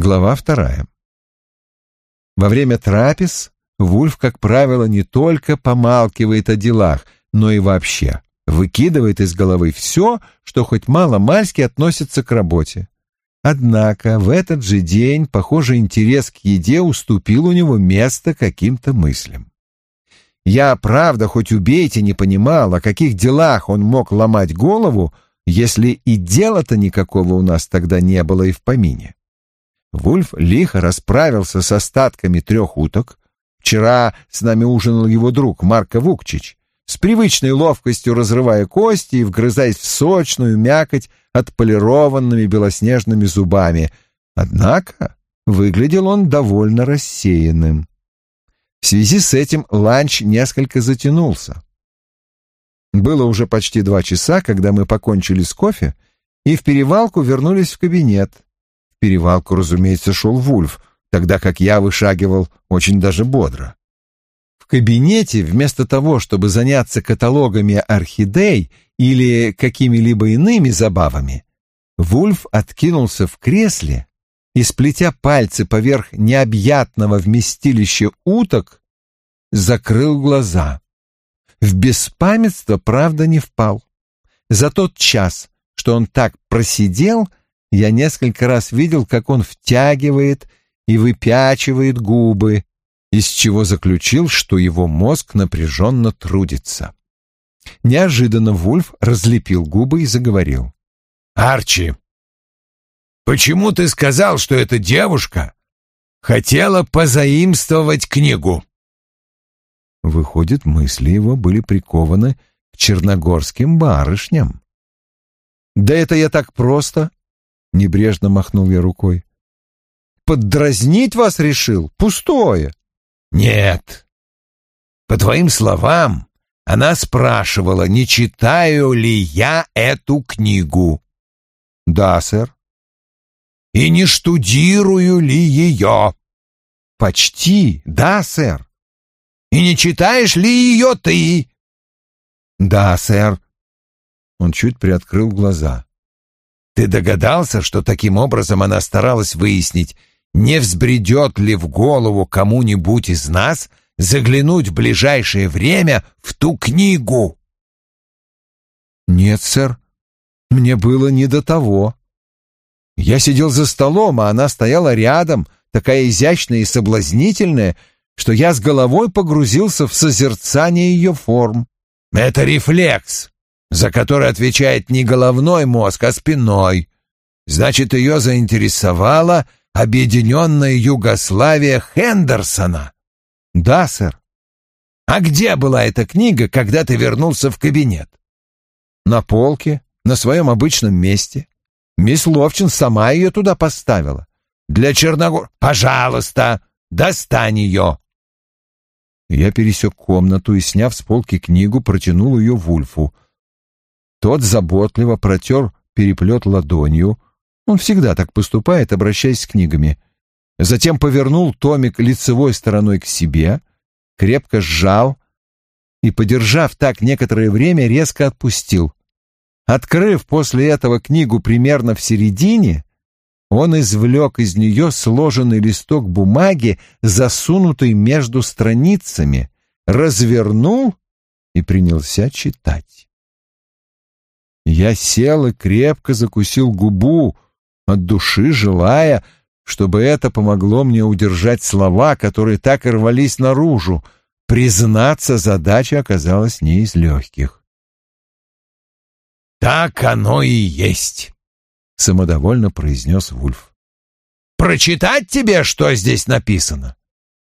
Глава вторая. Во время трапез Вульф, как правило, не только помалкивает о делах, но и вообще выкидывает из головы все, что хоть мало-мальски относится к работе. Однако в этот же день, похоже, интерес к еде уступил у него место каким-то мыслям. Я, правда, хоть убейте, не понимал, о каких делах он мог ломать голову, если и дела-то никакого у нас тогда не было и в помине. Вульф лихо расправился с остатками трех уток. Вчера с нами ужинал его друг Марко Вукчич, с привычной ловкостью разрывая кости и вгрызаясь в сочную мякоть отполированными белоснежными зубами. Однако выглядел он довольно рассеянным. В связи с этим ланч несколько затянулся. Было уже почти два часа, когда мы покончили с кофе и в перевалку вернулись в кабинет — перевалку, разумеется, шел Вульф, тогда как я вышагивал очень даже бодро. В кабинете, вместо того, чтобы заняться каталогами орхидей или какими-либо иными забавами, Вульф откинулся в кресле и, сплетя пальцы поверх необъятного вместилища уток, закрыл глаза. В беспамятство, правда, не впал. За тот час, что он так просидел, я несколько раз видел, как он втягивает и выпячивает губы, из чего заключил, что его мозг напряженно трудится. Неожиданно Вульф разлепил губы и заговорил. «Арчи, почему ты сказал, что эта девушка хотела позаимствовать книгу?» Выходит, мысли его были прикованы к черногорским барышням. «Да это я так просто — небрежно махнул я рукой. «Поддразнить вас решил? Пустое!» «Нет. По твоим словам, она спрашивала, не читаю ли я эту книгу». «Да, сэр». «И не штудирую ли ее?» «Почти, да, сэр». «И не читаешь ли ее ты?» «Да, сэр». Он чуть приоткрыл глаза. Ты догадался, что таким образом она старалась выяснить, не взбредет ли в голову кому-нибудь из нас заглянуть в ближайшее время в ту книгу? Нет, сэр, мне было не до того. Я сидел за столом, а она стояла рядом, такая изящная и соблазнительная, что я с головой погрузился в созерцание ее форм. Это рефлекс, за который отвечает не головной мозг, а спиной. Значит, ее заинтересовала объединенная Югославия Хендерсона. Да, сэр. А где была эта книга, когда ты вернулся в кабинет? На полке, на своем обычном месте. Мисс Ловчин сама ее туда поставила. Для Черногор... Пожалуйста, достань ее. Я пересек комнату и, сняв с полки книгу, протянул ее Вульфу — тот заботливо протер переплет ладонью. Он всегда так поступает, обращаясь с книгами. Затем повернул томик лицевой стороной к себе, крепко сжал и, подержав так некоторое время, резко отпустил. Открыв после этого книгу примерно в середине, он извлек из нее сложенный листок бумаги, засунутый между страницами, развернул и принялся читать. Я сел и крепко закусил губу, от души желая, чтобы это помогло мне удержать слова, которые так и рвались наружу. Признаться, задача оказалась не из легких. «Так оно и есть», — самодовольно произнес Вульф. «Прочитать тебе, что здесь написано?»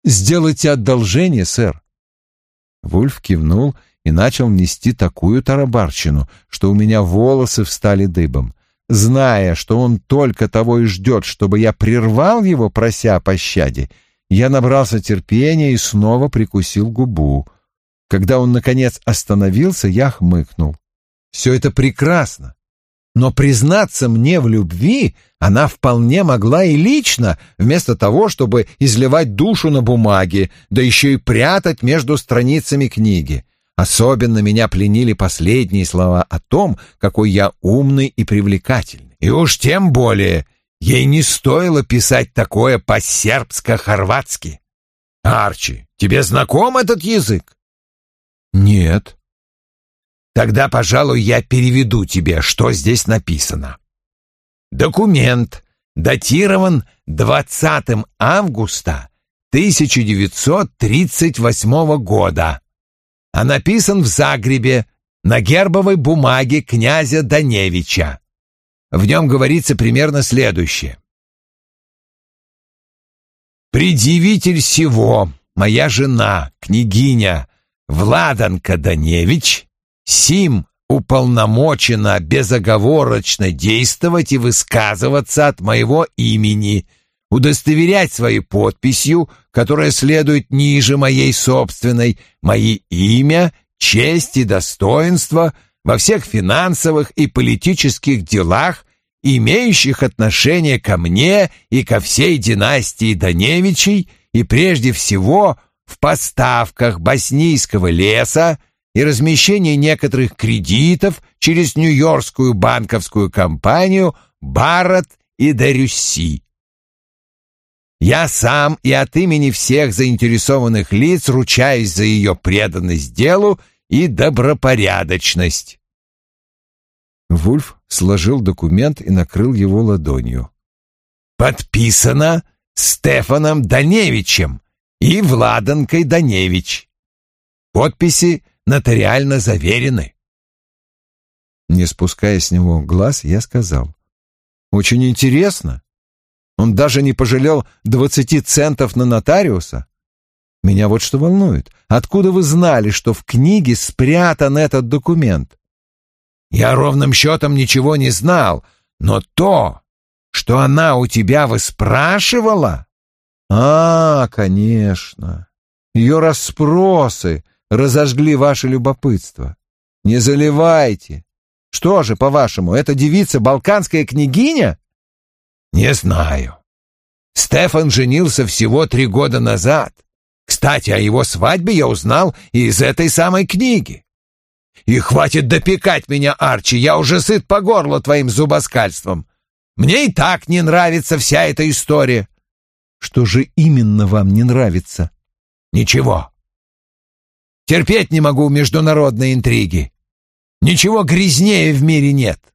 «Сделайте одолжение, сэр». Вульф кивнул и начал нести такую тарабарщину, что у меня волосы встали дыбом. Зная, что он только того и ждет, чтобы я прервал его, прося о пощаде, я набрался терпения и снова прикусил губу. Когда он, наконец, остановился, я хмыкнул. Все это прекрасно. Но признаться мне в любви она вполне могла и лично, вместо того, чтобы изливать душу на бумаге, да еще и прятать между страницами книги. Особенно меня пленили последние слова о том, какой я умный и привлекательный. И уж тем более Ей не стоило писать такое по-сербско-хорватски. Арчи, тебе знаком этот язык? Нет. Тогда, пожалуй, я переведу тебе, что здесь написано. Документ датирован 20 августа 1938 года, а написан в Загребе на гербовой бумаге князя Даневича. В нем говорится примерно следующее. «Предъявитель всего, моя жена, княгиня Владанка Даневич, сим уполномочена безоговорочно действовать и высказываться от моего имени, удостоверять своей подписью, которая следует ниже моей собственной, мои имя, честь и достоинство во всех финансовых и политических делах, имеющих отношение ко мне и ко всей династии Даневичей, и прежде всего в поставках боснийского леса, и размещение некоторых кредитов через Нью-Йоркскую банковскую компанию Барретт и Дерюсси. Я сам и от имени всех заинтересованных лиц ручаюсь за ее преданность делу и добропорядочность. Вульф сложил документ и накрыл его ладонью. Подписано Стефаном Даневичем и Владанкой Даневич. Подписи нотариально заверены. Не спуская с него глаз, я сказал. «Очень интересно. Он даже не пожалел двадцати центов на нотариуса. Меня вот что волнует. Откуда вы знали, что в книге спрятан этот документ?» «Я ровным счетом ничего не знал, но то, что она у тебя выспрашивала...» «А, конечно. Ее расспросы, разожгли ваше любопытство. Не заливайте. Что же, по-вашему, эта девица балканская княгиня? Не знаю. Стефан женился всего три года назад. Кстати, о его свадьбе я узнал из этой самой книги. И хватит допекать меня, Арчи, я уже сыт по горло твоим зубоскальством. Мне и так не нравится вся эта история. Что же именно вам не нравится? Ничего. Терпеть не могу международные интриги. Ничего грязнее в мире нет.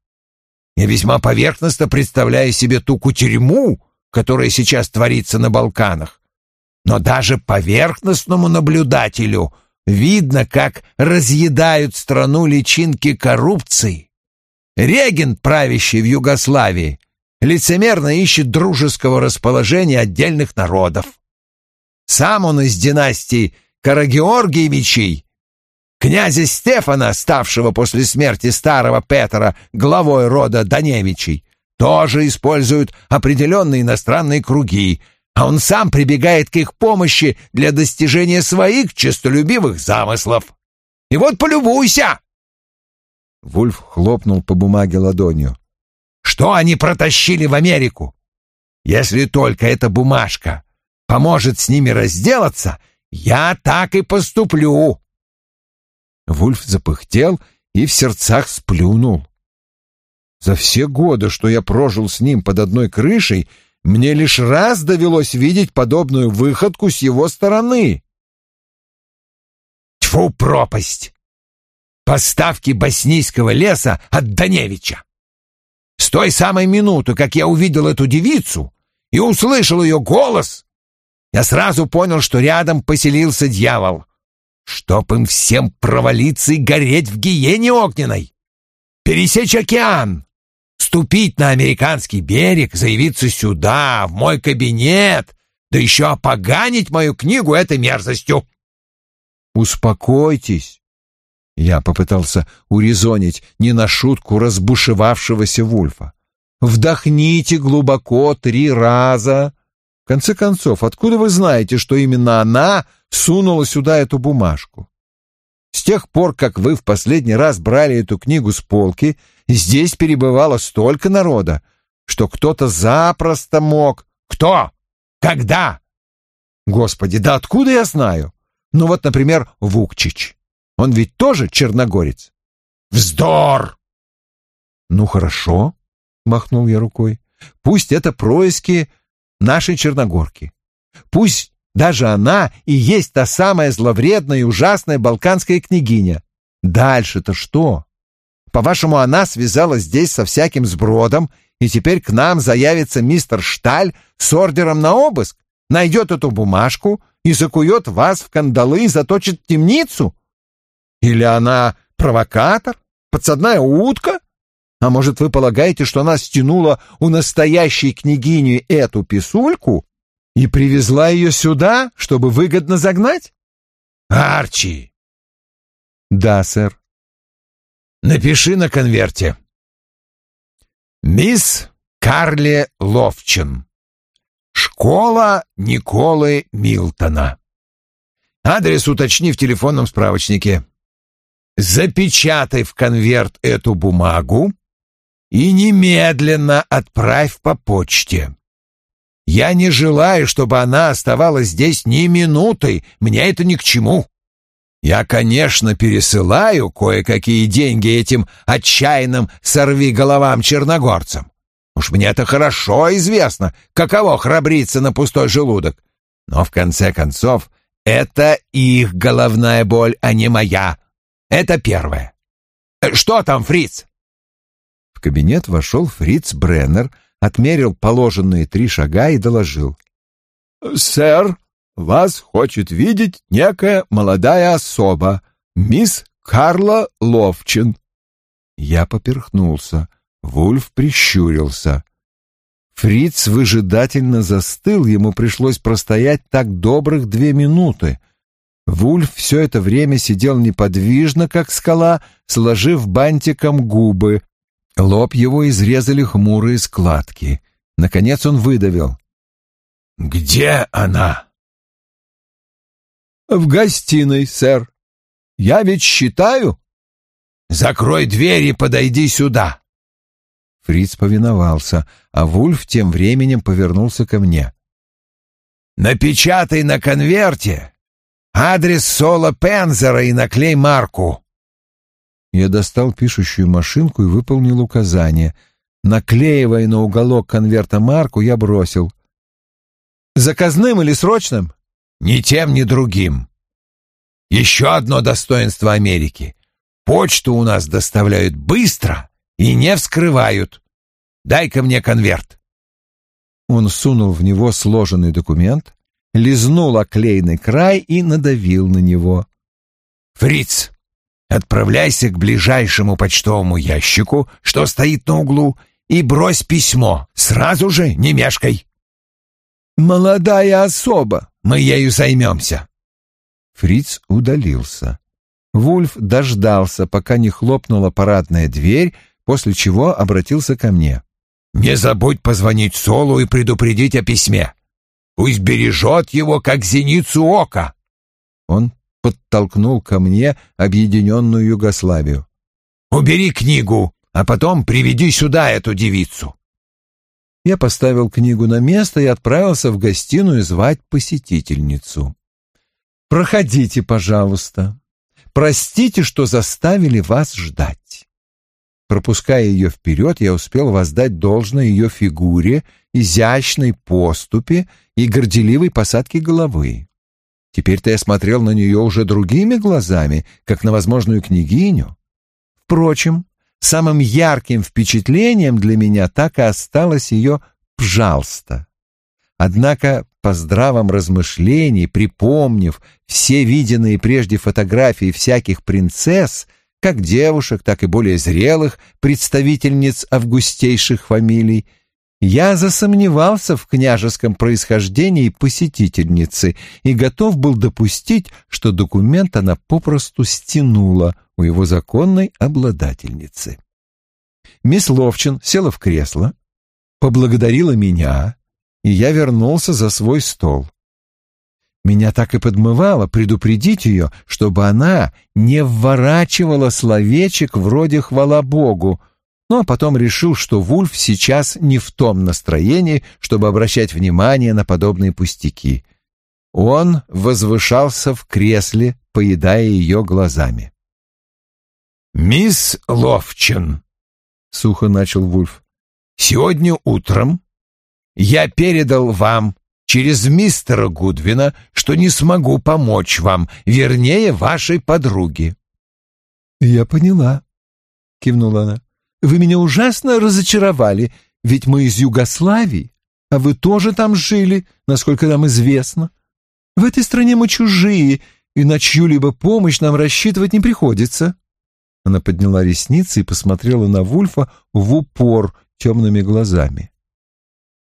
Я весьма поверхностно представляю себе ту кутерьму, которая сейчас творится на Балканах. Но даже поверхностному наблюдателю видно, как разъедают страну личинки коррупции. Регент, правящий в Югославии, лицемерно ищет дружеского расположения отдельных народов. Сам он из династии Карагеоргиевичей, князя Стефана, ставшего после смерти старого Петра главой рода Даневичей, тоже используют определенные иностранные круги, а он сам прибегает к их помощи для достижения своих честолюбивых замыслов. И вот полюбуйся!» Вульф хлопнул по бумаге ладонью. «Что они протащили в Америку? Если только эта бумажка поможет с ними разделаться, я так и поступлю. Вульф запыхтел и в сердцах сплюнул. За все годы, что я прожил с ним под одной крышей, мне лишь раз довелось видеть подобную выходку с его стороны. Тьфу, пропасть! Поставки боснийского леса от Даневича. С той самой минуты, как я увидел эту девицу и услышал ее голос, я сразу понял, что рядом поселился дьявол. Чтоб им всем провалиться и гореть в гиене огненной. Пересечь океан, ступить на американский берег, заявиться сюда, в мой кабинет, да еще опоганить мою книгу этой мерзостью. Успокойтесь. Я попытался урезонить не на шутку разбушевавшегося Вульфа. Вдохните глубоко три раза, в конце концов, откуда вы знаете, что именно она сунула сюда эту бумажку? С тех пор, как вы в последний раз брали эту книгу с полки, здесь перебывало столько народа, что кто-то запросто мог... Кто? Когда? Господи, да откуда я знаю? Ну вот, например, Вукчич. Он ведь тоже черногорец. Вздор! Ну хорошо, махнул я рукой. Пусть это происки нашей Черногорки. Пусть даже она и есть та самая зловредная и ужасная балканская княгиня. Дальше-то что? По-вашему, она связалась здесь со всяким сбродом, и теперь к нам заявится мистер Шталь с ордером на обыск, найдет эту бумажку и закует вас в кандалы и заточит в темницу? Или она провокатор, подсадная утка? А может, вы полагаете, что она стянула у настоящей княгини эту писульку и привезла ее сюда, чтобы выгодно загнать? Арчи! Да, сэр. Напиши на конверте. Мисс Карли Ловчин. Школа Николы Милтона. Адрес уточни в телефонном справочнике. Запечатай в конверт эту бумагу и немедленно отправь по почте. Я не желаю, чтобы она оставалась здесь ни минуты, мне это ни к чему. Я, конечно, пересылаю кое-какие деньги этим отчаянным сорви-головам черногорцам. Уж мне это хорошо известно, каково храбриться на пустой желудок. Но, в конце концов, это их головная боль, а не моя. Это первое. Что там, Фриц? В кабинет вошел Фриц Бреннер, отмерил положенные три шага и доложил. «Сэр, вас хочет видеть некая молодая особа, мисс Карла Ловчин». Я поперхнулся. Вульф прищурился. Фриц выжидательно застыл, ему пришлось простоять так добрых две минуты. Вульф все это время сидел неподвижно, как скала, сложив бантиком губы, Лоб его изрезали хмурые складки. Наконец он выдавил. «Где она?» «В гостиной, сэр. Я ведь считаю...» «Закрой дверь и подойди сюда!» Фриц повиновался, а Вульф тем временем повернулся ко мне. «Напечатай на конверте адрес Соло Пензера и наклей марку. Я достал пишущую машинку и выполнил указание. Наклеивая на уголок конверта марку, я бросил. «Заказным или срочным?» «Ни тем, ни другим. Еще одно достоинство Америки. Почту у нас доставляют быстро и не вскрывают. Дай-ка мне конверт». Он сунул в него сложенный документ, лизнул оклеенный край и надавил на него. «Фриц, Отправляйся к ближайшему почтовому ящику, что стоит на углу, и брось письмо. Сразу же, не мешкай. Молодая особа. Мы ею займемся. Фриц удалился. Вульф дождался, пока не хлопнула парадная дверь, после чего обратился ко мне. «Не забудь позвонить Солу и предупредить о письме. Пусть бережет его, как зеницу ока». Он подтолкнул ко мне объединенную Югославию. «Убери книгу, а потом приведи сюда эту девицу». Я поставил книгу на место и отправился в гостиную звать посетительницу. «Проходите, пожалуйста. Простите, что заставили вас ждать». Пропуская ее вперед, я успел воздать должное ее фигуре, изящной поступе и горделивой посадке головы. Теперь-то я смотрел на нее уже другими глазами, как на возможную княгиню. Впрочем, самым ярким впечатлением для меня так и осталось ее «пжалста». Однако, по здравом размышлении, припомнив все виденные прежде фотографии всяких принцесс, как девушек, так и более зрелых представительниц августейших фамилий, я засомневался в княжеском происхождении посетительницы и готов был допустить, что документ она попросту стянула у его законной обладательницы. Мисс Ловчин села в кресло, поблагодарила меня, и я вернулся за свой стол. Меня так и подмывало предупредить ее, чтобы она не вворачивала словечек вроде «хвала Богу», ну а потом решил, что Вульф сейчас не в том настроении, чтобы обращать внимание на подобные пустяки. Он возвышался в кресле, поедая ее глазами. «Мисс Ловчин», — сухо начал Вульф, Сегодня утром я передал вам через мистера Гудвина, что не смогу помочь вам, вернее, вашей подруге. «Я поняла», — кивнула она. «Вы меня ужасно разочаровали, ведь мы из Югославии, а вы тоже там жили, насколько нам известно. В этой стране мы чужие, и на чью-либо помощь нам рассчитывать не приходится». Она подняла ресницы и посмотрела на Вульфа в упор темными глазами.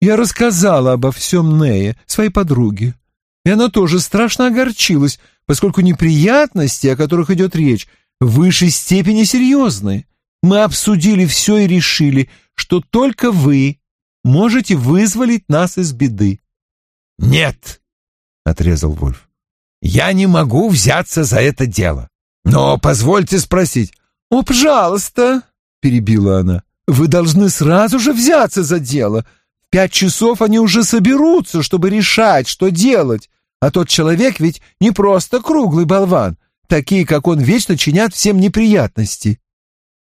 «Я рассказала обо всем Нее, своей подруге, и она тоже страшно огорчилась, поскольку неприятности, о которых идет речь, в высшей степени серьезны. Мы обсудили все и решили, что только вы можете вызволить нас из беды». «Нет», — отрезал Вульф, — «я не могу взяться за это дело. Но позвольте спросить». «О, пожалуйста», — перебила она, — «вы должны сразу же взяться за дело. В пять часов они уже соберутся, чтобы решать, что делать. А тот человек ведь не просто круглый болван. Такие, как он, вечно чинят всем неприятности.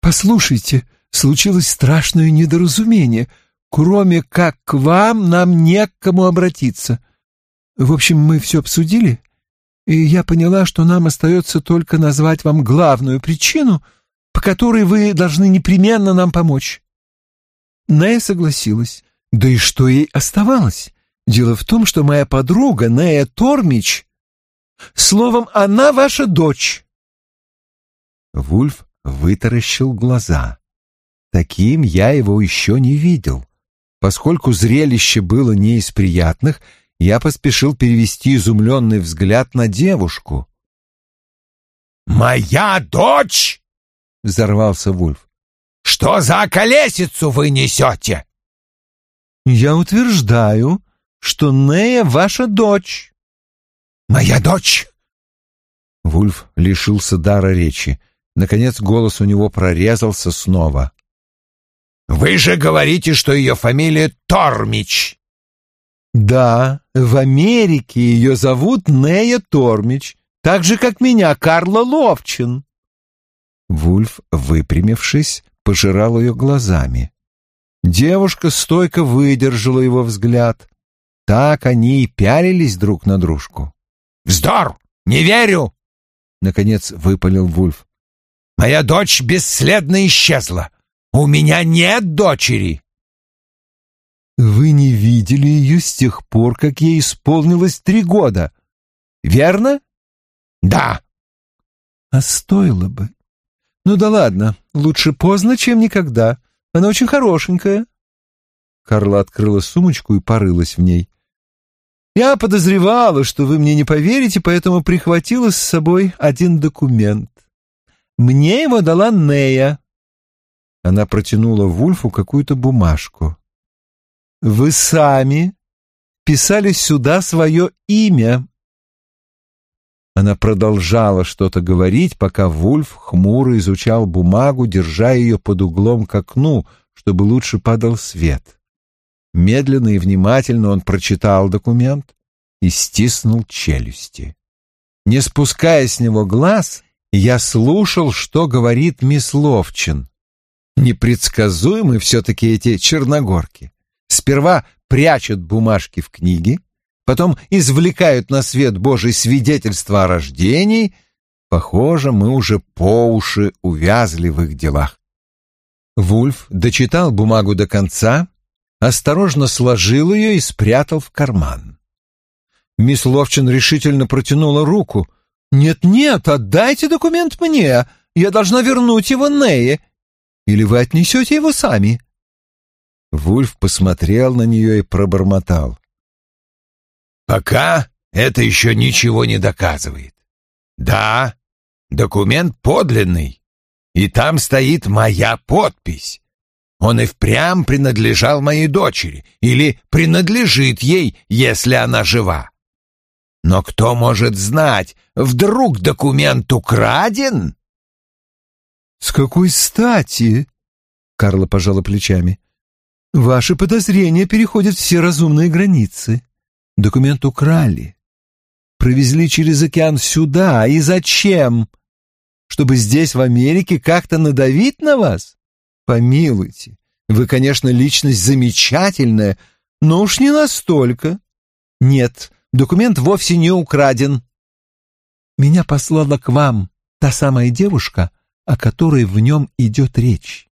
Послушайте, случилось страшное недоразумение. Кроме как к вам, нам не к кому обратиться. В общем, мы все обсудили, и я поняла, что нам остается только назвать вам главную причину, по которой вы должны непременно нам помочь. Нея согласилась. Да и что ей оставалось? Дело в том, что моя подруга Нея Тормич Словом, она ваша дочь. Вульф вытаращил глаза. Таким я его еще не видел. Поскольку зрелище было не из приятных, я поспешил перевести изумленный взгляд на девушку. «Моя дочь!» — взорвался Вульф. «Что за колесицу вы несете?» «Я утверждаю, что Нея ваша дочь». «Моя дочь!» Вульф лишился дара речи. Наконец голос у него прорезался снова. «Вы же говорите, что ее фамилия Тормич!» «Да, в Америке ее зовут Нея Тормич, так же, как меня, Карла Ловчин». Вульф, выпрямившись, пожирал ее глазами. Девушка стойко выдержала его взгляд. Так они и пялились друг на дружку. «Вздор! Не верю!» — наконец выпалил Вульф. «Моя дочь бесследно исчезла. У меня нет дочери!» «Вы не видели ее с тех пор, как ей исполнилось три года, верно?» «Да». «А стоило бы. Ну да ладно, лучше поздно, чем никогда. Она очень хорошенькая». Карла открыла сумочку и порылась в ней. Я подозревала, что вы мне не поверите, поэтому прихватила с собой один документ. Мне его дала Нея. Она протянула Вульфу какую-то бумажку. Вы сами писали сюда свое имя. Она продолжала что-то говорить, пока Вульф хмуро изучал бумагу, держа ее под углом к окну, чтобы лучше падал свет. Медленно и внимательно он прочитал документ и стиснул челюсти. Не спуская с него глаз, я слушал, что говорит мисс Ловчин. Непредсказуемы все-таки эти черногорки. Сперва прячут бумажки в книги, потом извлекают на свет Божий свидетельство о рождении. Похоже, мы уже по уши увязли в их делах. Вульф дочитал бумагу до конца осторожно сложил ее и спрятал в карман. Мисс Ловчин решительно протянула руку. «Нет-нет, отдайте документ мне. Я должна вернуть его Нее. Или вы отнесете его сами?» Вульф посмотрел на нее и пробормотал. «Пока это еще ничего не доказывает. Да, документ подлинный, и там стоит моя подпись. Он и впрямь принадлежал моей дочери или принадлежит ей, если она жива. Но кто может знать, вдруг документ украден? С какой стати? Карла пожала плечами. Ваши подозрения переходят все разумные границы. Документ украли. Провезли через океан сюда. И зачем? Чтобы здесь, в Америке, как-то надавить на вас? Помилуйте, Вы, конечно, личность замечательная, но уж не настолько. Нет, документ вовсе не украден. Меня послала к вам та самая девушка, о которой в нем идет речь.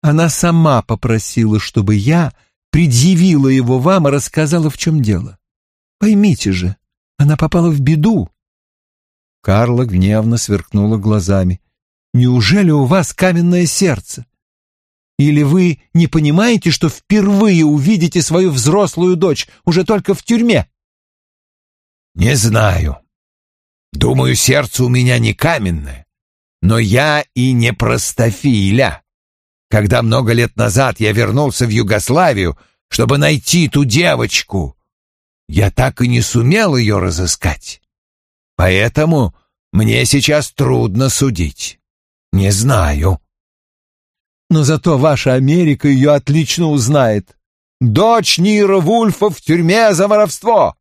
Она сама попросила, чтобы я предъявила его вам и рассказала, в чем дело. Поймите же, она попала в беду. Карла гневно сверкнула глазами. «Неужели у вас каменное сердце? Или вы не понимаете, что впервые увидите свою взрослую дочь уже только в тюрьме?» «Не знаю. Думаю, сердце у меня не каменное, но я и не простофиля. Когда много лет назад я вернулся в Югославию, чтобы найти ту девочку, я так и не сумел ее разыскать. Поэтому мне сейчас трудно судить. Не знаю. Но зато ваша Америка ее отлично узнает. Дочь Нира Вульфа в тюрьме за воровство.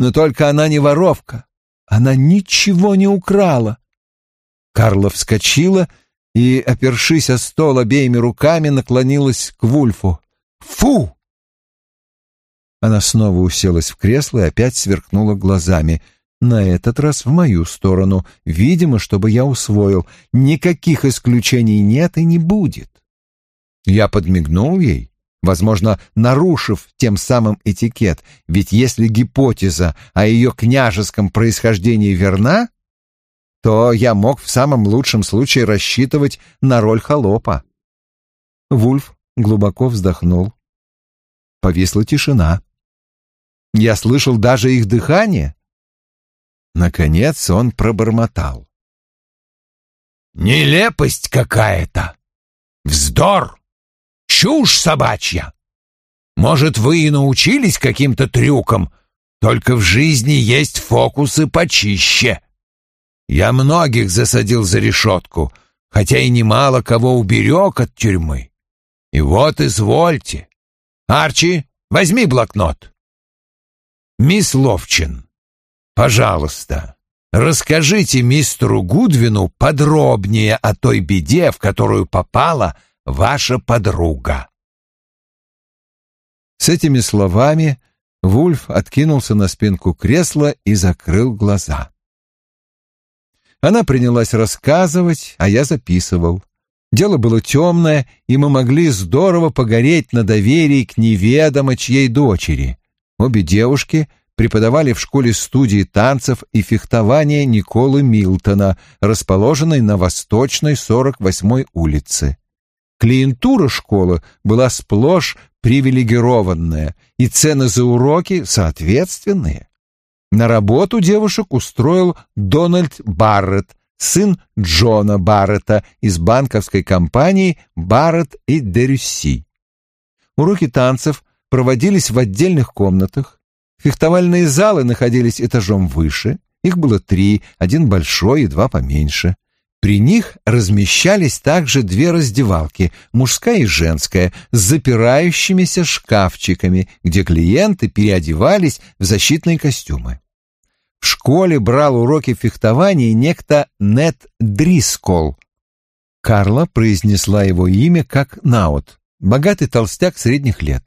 Но только она не воровка. Она ничего не украла. Карла вскочила и, опершись о стол обеими руками, наклонилась к Вульфу. «Фу!» Она снова уселась в кресло и опять сверкнула глазами — на этот раз в мою сторону, видимо, чтобы я усвоил. Никаких исключений нет и не будет. Я подмигнул ей, возможно, нарушив тем самым этикет, ведь если гипотеза о ее княжеском происхождении верна, то я мог в самом лучшем случае рассчитывать на роль холопа. Вульф глубоко вздохнул. Повисла тишина. Я слышал даже их дыхание. Наконец он пробормотал. «Нелепость какая-то! Вздор! Чушь собачья! Может, вы и научились каким-то трюкам, только в жизни есть фокусы почище. Я многих засадил за решетку, хотя и немало кого уберег от тюрьмы. И вот извольте. Арчи, возьми блокнот. Мисс Ловчин, Пожалуйста, расскажите мистеру Гудвину подробнее о той беде, в которую попала ваша подруга. С этими словами Вульф откинулся на спинку кресла и закрыл глаза. Она принялась рассказывать, а я записывал. Дело было темное, и мы могли здорово погореть на доверии к неведомо чьей дочери. Обе девушки преподавали в школе-студии танцев и фехтования Николы Милтона, расположенной на Восточной 48-й улице. Клиентура школы была сплошь привилегированная, и цены за уроки соответственные. На работу девушек устроил Дональд Барретт, сын Джона Барретта из банковской компании Барретт и Дерюсси. Уроки танцев проводились в отдельных комнатах, Фехтовальные залы находились этажом выше, их было три, один большой и два поменьше. При них размещались также две раздевалки, мужская и женская, с запирающимися шкафчиками, где клиенты переодевались в защитные костюмы. В школе брал уроки фехтования некто Нет Дрискол. Карла произнесла его имя как Наут, богатый толстяк средних лет.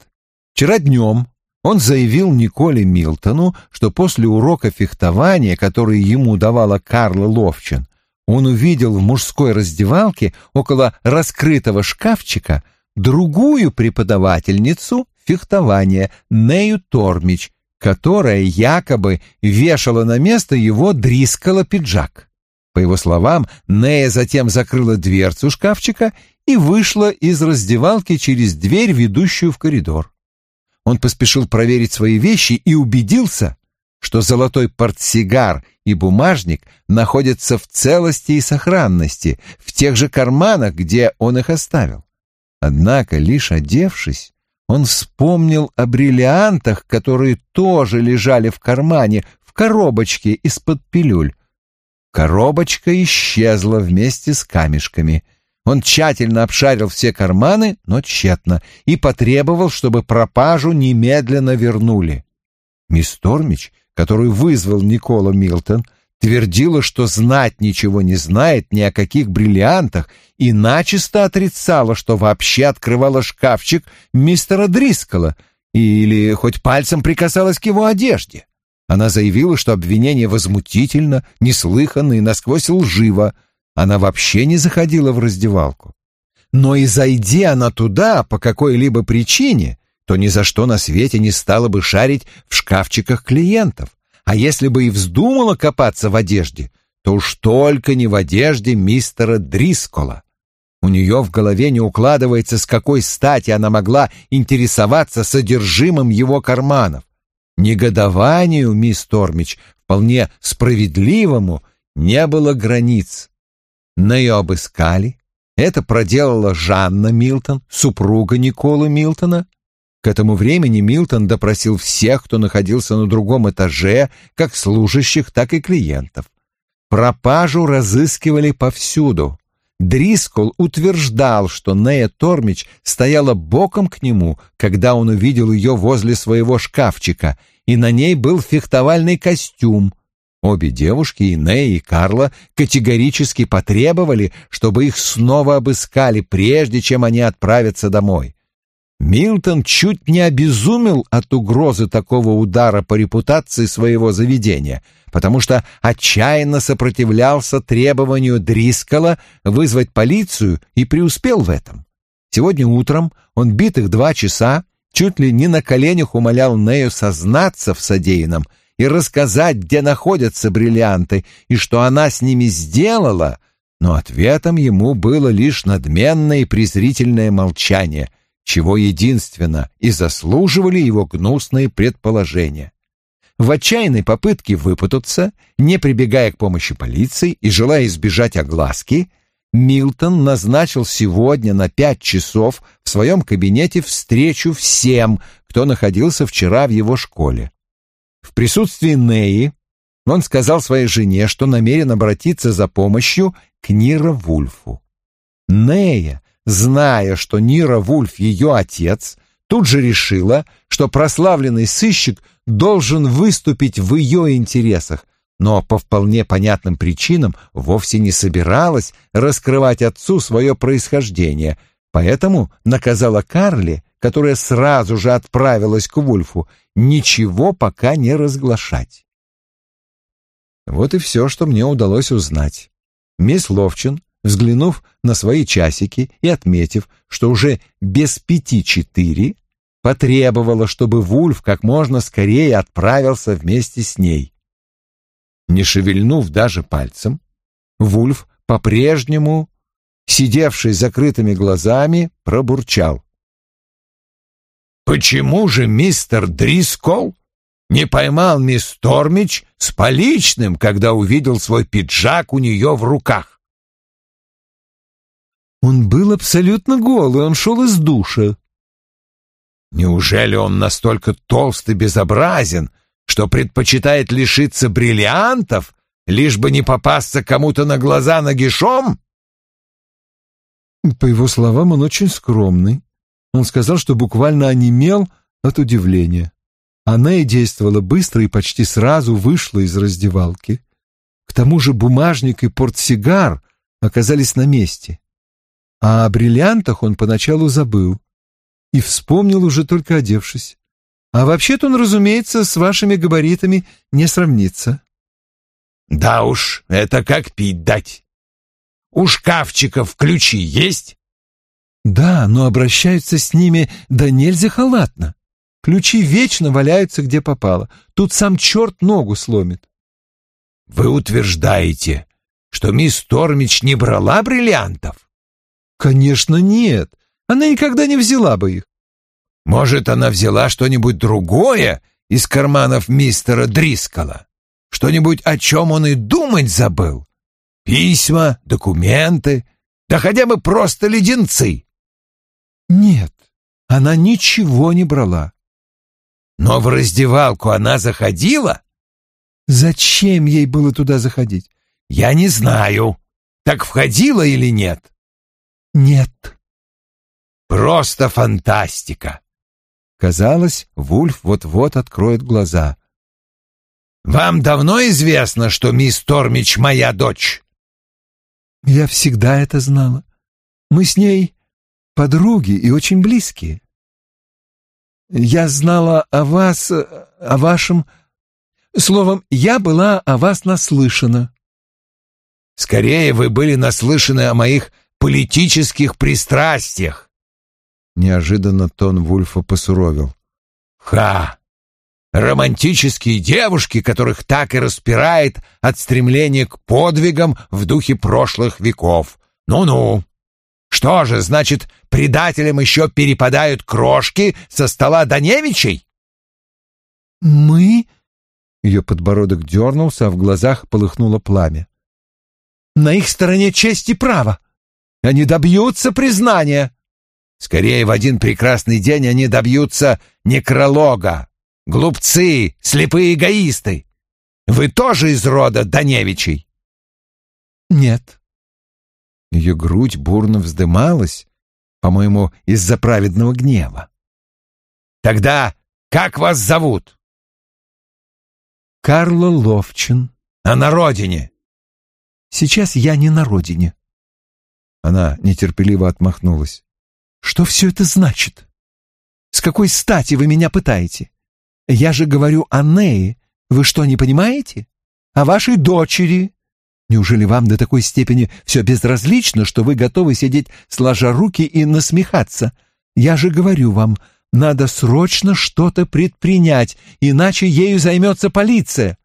Вчера днем он заявил Николе Милтону, что после урока фехтования, который ему давала Карла Ловчин, он увидел в мужской раздевалке около раскрытого шкафчика другую преподавательницу фехтования Нею Тормич, которая якобы вешала на место его дрискала пиджак. По его словам, Нея затем закрыла дверцу шкафчика и вышла из раздевалки через дверь, ведущую в коридор. Он поспешил проверить свои вещи и убедился, что золотой портсигар и бумажник находятся в целости и сохранности, в тех же карманах, где он их оставил. Однако, лишь одевшись, он вспомнил о бриллиантах, которые тоже лежали в кармане, в коробочке из-под пилюль. Коробочка исчезла вместе с камешками. Он тщательно обшарил все карманы, но тщетно, и потребовал, чтобы пропажу немедленно вернули. Мисс Тормич, которую вызвал Никола Милтон, твердила, что знать ничего не знает ни о каких бриллиантах, и начисто отрицала, что вообще открывала шкафчик мистера Дрискола или хоть пальцем прикасалась к его одежде. Она заявила, что обвинение возмутительно, неслыханно и насквозь лживо. Она вообще не заходила в раздевалку. Но и зайди она туда по какой-либо причине, то ни за что на свете не стала бы шарить в шкафчиках клиентов. А если бы и вздумала копаться в одежде, то уж только не в одежде мистера Дрискола. У нее в голове не укладывается, с какой стати она могла интересоваться содержимым его карманов. Негодованию мисс Тормич, вполне справедливому, не было границ. На ее обыскали. Это проделала Жанна Милтон, супруга Николы Милтона, к этому времени Милтон допросил всех, кто находился на другом этаже, как служащих, так и клиентов. Пропажу разыскивали повсюду. Дрискол утверждал, что Нея Тормич стояла боком к нему, когда он увидел ее возле своего шкафчика, и на ней был фехтовальный костюм. Обе девушки, и Нея, и Карла, категорически потребовали, чтобы их снова обыскали, прежде чем они отправятся домой. Милтон чуть не обезумел от угрозы такого удара по репутации своего заведения, потому что отчаянно сопротивлялся требованию Дрискала вызвать полицию и преуспел в этом. Сегодня утром он битых два часа чуть ли не на коленях умолял Нею сознаться в содеянном и рассказать, где находятся бриллианты и что она с ними сделала, но ответом ему было лишь надменное и презрительное молчание — чего единственно и заслуживали его гнусные предположения. В отчаянной попытке выпутаться, не прибегая к помощи полиции и желая избежать огласки, Милтон назначил сегодня на пять часов в своем кабинете встречу всем, кто находился вчера в его школе. В присутствии Неи он сказал своей жене, что намерен обратиться за помощью к Нира Вульфу. Нея зная, что Нира Вульф ее отец, тут же решила, что прославленный сыщик должен выступить в ее интересах, но по вполне понятным причинам вовсе не собиралась раскрывать отцу свое происхождение, поэтому наказала Карле, которая сразу же отправилась к Вульфу, ничего пока не разглашать. Вот и все, что мне удалось узнать. Мисс Ловчин взглянув на свои часики и отметив, что уже без пяти четыре, потребовала, чтобы Вульф как можно скорее отправился вместе с ней. Не шевельнув даже пальцем, Вульф по-прежнему, сидевший с закрытыми глазами, пробурчал. «Почему же мистер Дрискол не поймал мисс Тормич с поличным, когда увидел свой пиджак у нее в руках?» Он был абсолютно голый, он шел из душа. Неужели он настолько толст и безобразен, что предпочитает лишиться бриллиантов, лишь бы не попасться кому-то на глаза нагишом? По его словам, он очень скромный. Он сказал, что буквально онемел от удивления. Она и действовала быстро и почти сразу вышла из раздевалки. К тому же бумажник и портсигар оказались на месте. А о бриллиантах он поначалу забыл и вспомнил уже только одевшись. А вообще-то он, разумеется, с вашими габаритами не сравнится. Да уж, это как пить дать. У шкафчиков ключи есть? Да, но обращаются с ними да нельзя халатно. Ключи вечно валяются где попало. Тут сам черт ногу сломит. Вы утверждаете, что мисс Тормич не брала бриллиантов? Конечно, нет. Она никогда не взяла бы их. Может, она взяла что-нибудь другое из карманов мистера Дрискала? Что-нибудь, о чем он и думать забыл? Письма, документы, да хотя бы просто леденцы. Нет, она ничего не брала. Но в раздевалку она заходила? Зачем ей было туда заходить? Я не знаю. Так входила или нет? Нет. Просто фантастика. Казалось, Вульф вот-вот откроет глаза. Вам давно известно, что мисс Тормич моя дочь? Я всегда это знала. Мы с ней подруги и очень близкие. Я знала о вас, о вашем... Словом, я была о вас наслышана. Скорее, вы были наслышаны о моих политических пристрастиях. Неожиданно тон Вульфа посуровил. Ха! Романтические девушки, которых так и распирает от стремления к подвигам в духе прошлых веков. Ну-ну. Что же, значит, предателям еще перепадают крошки со стола Даневичей? Мы? Ее подбородок дернулся, а в глазах полыхнуло пламя. На их стороне честь и право. Они добьются признания. Скорее, в один прекрасный день они добьются некролога. Глупцы, слепые эгоисты. Вы тоже из рода Даневичей? Нет. Ее грудь бурно вздымалась, по-моему, из-за праведного гнева. Тогда как вас зовут? Карла Ловчин. А на родине? Сейчас я не на родине. Она нетерпеливо отмахнулась. Что все это значит? С какой стати вы меня пытаете? Я же говорю о Нее. Вы что, не понимаете? О вашей дочери. Неужели вам до такой степени все безразлично, что вы готовы сидеть сложа руки и насмехаться? Я же говорю вам, надо срочно что-то предпринять, иначе ею займется полиция.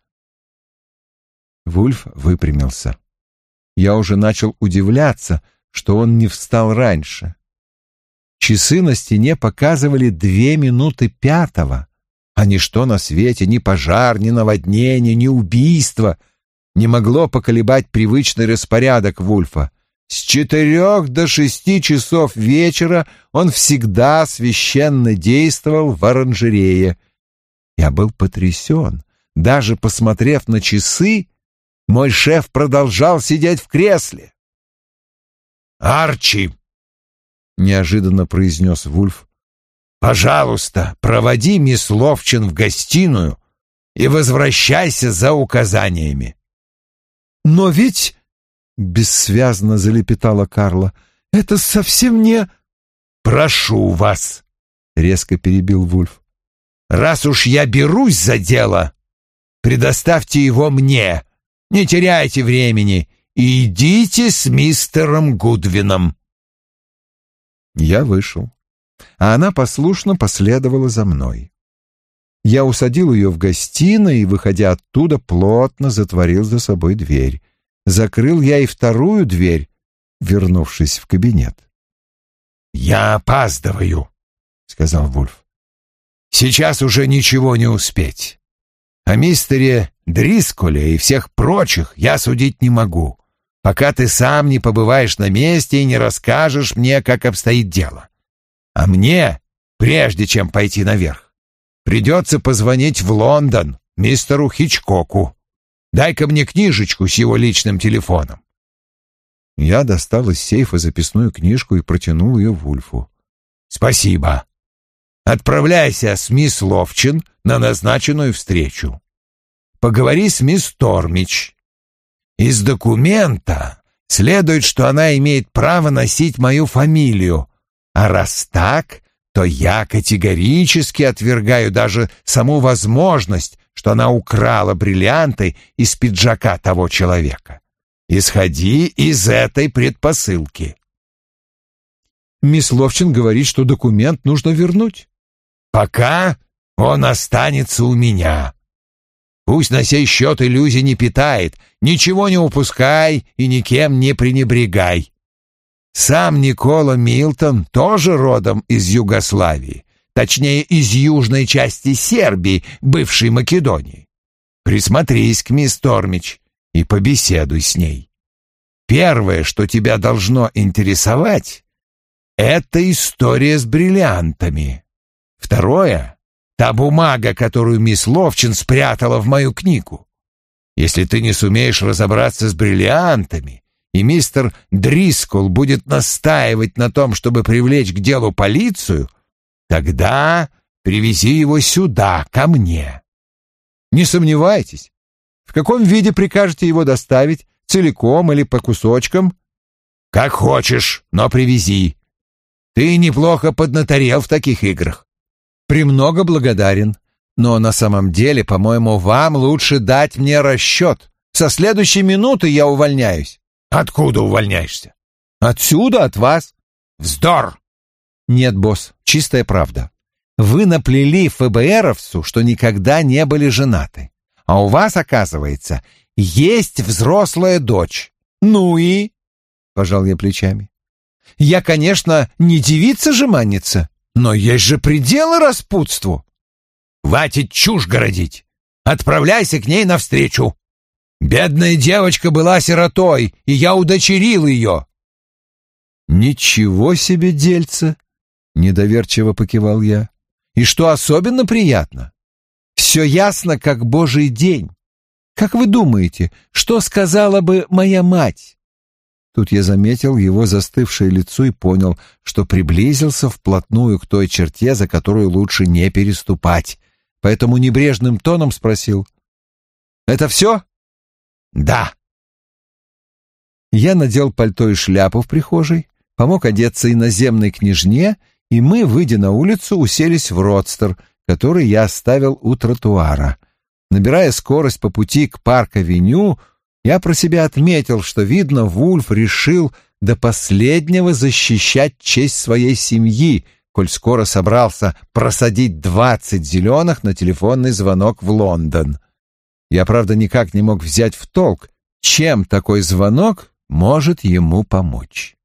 Вульф выпрямился. Я уже начал удивляться, что он не встал раньше. Часы на стене показывали две минуты пятого, а ничто на свете, ни пожар, ни наводнение, ни убийство не могло поколебать привычный распорядок Вульфа. С четырех до шести часов вечера он всегда священно действовал в оранжерее. Я был потрясен. Даже посмотрев на часы, мой шеф продолжал сидеть в кресле. «Арчи!» неожиданно произнес Вульф. «Пожалуйста, проводи мисс Ловчин в гостиную и возвращайся за указаниями». «Но ведь...» — бессвязно залепетала Карла. «Это совсем не...» «Прошу вас», — резко перебил Вульф. «Раз уж я берусь за дело, предоставьте его мне. Не теряйте времени идите с мистером Гудвином». Я вышел, а она послушно последовала за мной. Я усадил ее в гостиной и, выходя оттуда, плотно затворил за собой дверь. Закрыл я и вторую дверь, вернувшись в кабинет. «Я опаздываю», — сказал Вульф. «Сейчас уже ничего не успеть. О мистере Дрисколе и всех прочих я судить не могу пока ты сам не побываешь на месте и не расскажешь мне, как обстоит дело. А мне, прежде чем пойти наверх, придется позвонить в Лондон мистеру Хичкоку. Дай-ка мне книжечку с его личным телефоном. Я достал из сейфа записную книжку и протянул ее Вульфу. «Спасибо. Отправляйся с мисс Ловчин на назначенную встречу. Поговори с мисс Тормич. Из документа следует, что она имеет право носить мою фамилию, а раз так, то я категорически отвергаю даже саму возможность, что она украла бриллианты из пиджака того человека. Исходи из этой предпосылки. Мисс Ловчин говорит, что документ нужно вернуть. Пока он останется у меня. Пусть на сей счет иллюзий не питает, ничего не упускай и никем не пренебрегай. Сам Никола Милтон тоже родом из Югославии, точнее, из южной части Сербии, бывшей Македонии. Присмотрись к мисс Тормич и побеседуй с ней. Первое, что тебя должно интересовать, это история с бриллиантами. Второе Та бумага, которую мисс Ловчин спрятала в мою книгу. Если ты не сумеешь разобраться с бриллиантами, и мистер Дрискул будет настаивать на том, чтобы привлечь к делу полицию, тогда привези его сюда, ко мне. Не сомневайтесь, В каком виде прикажете его доставить? Целиком или по кусочкам? Как хочешь, но привези. Ты неплохо поднаторел в таких играх. Премного благодарен. Но на самом деле, по-моему, вам лучше дать мне расчет. Со следующей минуты я увольняюсь. Откуда увольняешься? Отсюда, от вас. Вздор! Нет, босс, чистая правда. Вы наплели ФБРовцу, что никогда не были женаты. А у вас, оказывается, есть взрослая дочь. Ну и... Пожал я плечами. Я, конечно, не девица-жеманница, но есть же пределы распутству. Хватит чушь городить. Отправляйся к ней навстречу. Бедная девочка была сиротой, и я удочерил ее. Ничего себе дельце, недоверчиво покивал я. И что особенно приятно? Все ясно, как божий день. Как вы думаете, что сказала бы моя мать? Тут я заметил его застывшее лицо и понял, что приблизился вплотную к той черте, за которую лучше не переступать поэтому небрежным тоном спросил. «Это все?» «Да». Я надел пальто и шляпу в прихожей, помог одеться иноземной княжне, и мы, выйдя на улицу, уселись в родстер, который я оставил у тротуара. Набирая скорость по пути к парк-авеню, я про себя отметил, что, видно, Вульф решил до последнего защищать честь своей семьи — коль скоро собрался просадить двадцать зеленых на телефонный звонок в Лондон. Я, правда, никак не мог взять в толк, чем такой звонок может ему помочь.